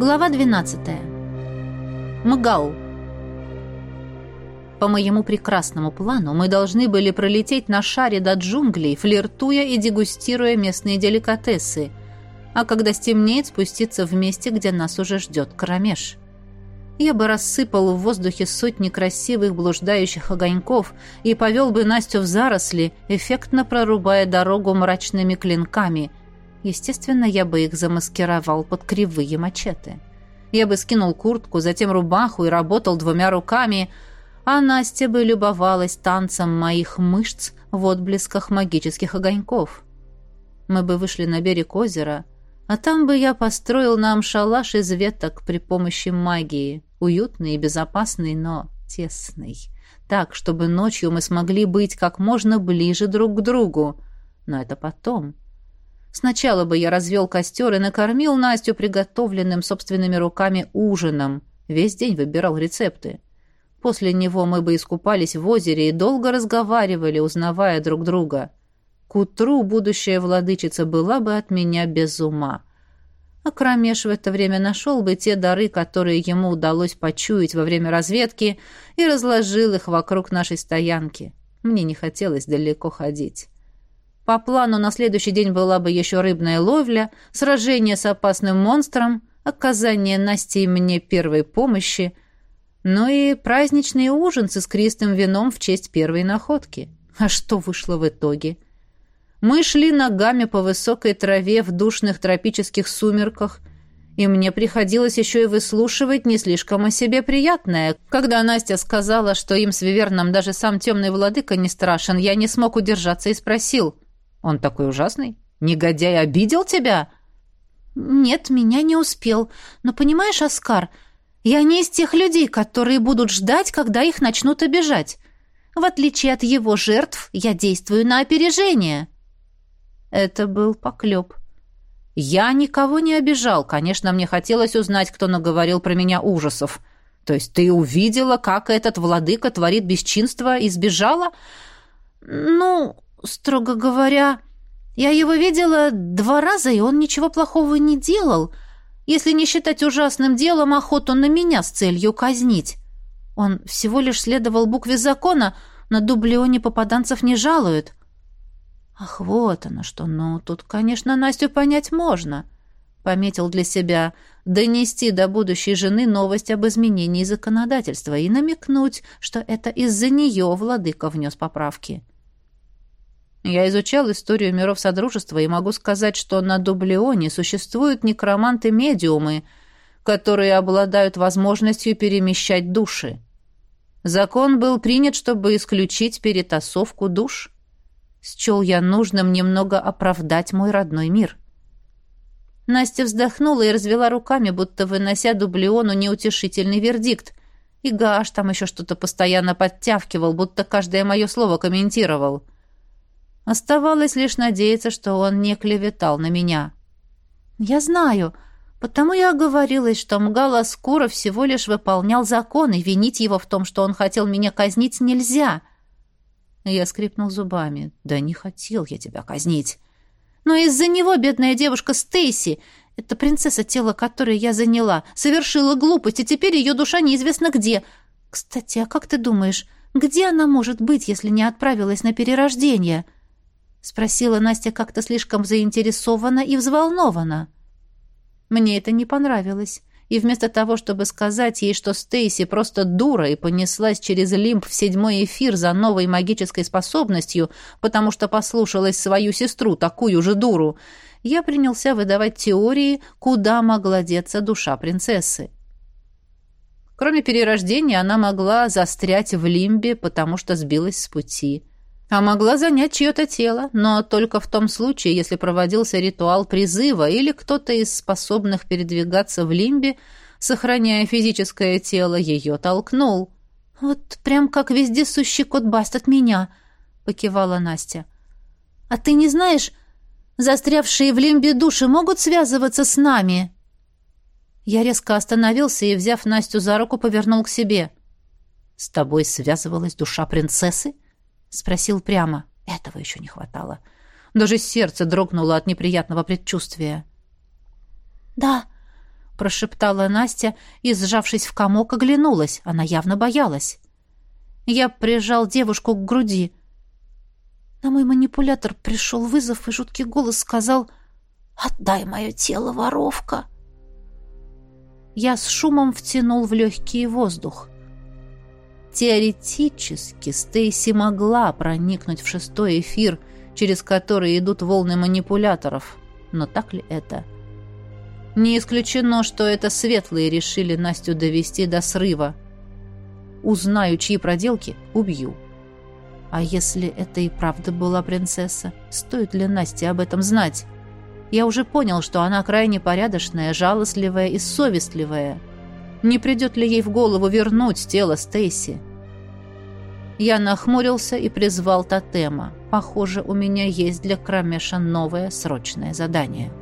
Глава 12. Мгал. По моему прекрасному плану мы должны были пролететь на шаре до джунглей, флиртуя и дегустируя местные деликатесы, а когда стемнеет, спуститься в месте, где нас уже ждет кромеж. Я бы рассыпал в воздухе сотни красивых блуждающих огоньков и повел бы Настю в заросли, эффектно прорубая дорогу мрачными клинками – Естественно, я бы их замаскировал под кривые мачете. Я бы скинул куртку, затем рубаху и работал двумя руками, а Настя бы любовалась танцем моих мышц в отблесках магических огоньков. Мы бы вышли на берег озера, а там бы я построил нам шалаш из веток при помощи магии, уютный и безопасный, но тесный, так, чтобы ночью мы смогли быть как можно ближе друг к другу. Но это потом. Сначала бы я развел костер и накормил Настю приготовленным собственными руками ужином. Весь день выбирал рецепты. После него мы бы искупались в озере и долго разговаривали, узнавая друг друга. К утру будущая владычица была бы от меня без ума. А Кромеш в это время нашел бы те дары, которые ему удалось почуять во время разведки, и разложил их вокруг нашей стоянки. Мне не хотелось далеко ходить. По плану на следующий день была бы еще рыбная ловля, сражение с опасным монстром, оказание Насте и мне первой помощи, ну и праздничный ужин с искристым вином в честь первой находки. А что вышло в итоге? Мы шли ногами по высокой траве в душных тропических сумерках, и мне приходилось еще и выслушивать не слишком о себе приятное. Когда Настя сказала, что им с Виверном даже сам темный владыка не страшен, я не смог удержаться и спросил — он такой ужасный? Негодяй обидел тебя? Нет, меня не успел. Но понимаешь, Оскар, я не из тех людей, которые будут ждать, когда их начнут обижать. В отличие от его жертв, я действую на опережение. Это был поклеп. Я никого не обижал. Конечно, мне хотелось узнать, кто наговорил про меня ужасов. То есть ты увидела, как этот владыка творит бесчинство и сбежала? Ну, Строго говоря, я его видела два раза, и он ничего плохого не делал, если не считать ужасным делом охоту на меня с целью казнить. Он всего лишь следовал букве закона, на дублионе попаданцев не жалуют. Ах, вот оно что. Ну, тут, конечно, Настю понять можно. Пометил для себя донести до будущей жены новость об изменении законодательства и намекнуть, что это из-за нее владыка внес поправки. Я изучал историю миров Содружества и могу сказать, что на Дублионе существуют некроманты-медиумы, которые обладают возможностью перемещать души. Закон был принят, чтобы исключить перетасовку душ. Счел я нужным немного оправдать мой родной мир. Настя вздохнула и развела руками, будто вынося Дублиону неутешительный вердикт. И Гаш там еще что-то постоянно подтявкивал, будто каждое мое слово комментировал. Оставалось лишь надеяться, что он не клеветал на меня. «Я знаю, потому я оговорилась, что Мгала Скура всего лишь выполнял закон, и винить его в том, что он хотел меня казнить, нельзя». Я скрипнул зубами. «Да не хотел я тебя казнить». «Но из-за него бедная девушка Стейси, эта принцесса, тело которой я заняла, совершила глупость, и теперь ее душа неизвестно где. Кстати, а как ты думаешь, где она может быть, если не отправилась на перерождение?» — спросила Настя как-то слишком заинтересованно и взволнованно. Мне это не понравилось, и вместо того, чтобы сказать ей, что Стейси просто дура и понеслась через лимб в седьмой эфир за новой магической способностью, потому что послушалась свою сестру, такую же дуру, я принялся выдавать теории, куда могла деться душа принцессы. Кроме перерождения, она могла застрять в лимбе, потому что сбилась с пути а могла занять чье-то тело, но только в том случае, если проводился ритуал призыва или кто-то из способных передвигаться в лимбе, сохраняя физическое тело, ее толкнул. «Вот прям как вездесущий кот Баст от меня», — покивала Настя. «А ты не знаешь, застрявшие в лимбе души могут связываться с нами?» Я резко остановился и, взяв Настю за руку, повернул к себе. «С тобой связывалась душа принцессы?» Спросил прямо. Этого еще не хватало. Даже сердце дрогнуло от неприятного предчувствия. «Да, прошептала Настя и, сжавшись в комок, оглянулась. Она явно боялась. Я прижал девушку к груди. На мой манипулятор пришел вызов, и жуткий голос сказал «Отдай мое тело, воровка!» Я с шумом втянул в легкий воздух. Теоретически Стейси могла проникнуть в шестой эфир, через который идут волны манипуляторов. Но так ли это? Не исключено, что это светлые решили Настю довести до срыва. Узнаю, чьи проделки, убью. А если это и правда была принцесса, стоит ли Насте об этом знать? Я уже понял, что она крайне порядочная, жалостливая и совестливая. Не придет ли ей в голову вернуть тело Стейси? Я нахмурился и призвал тотема. Похоже, у меня есть для Крамеша новое срочное задание.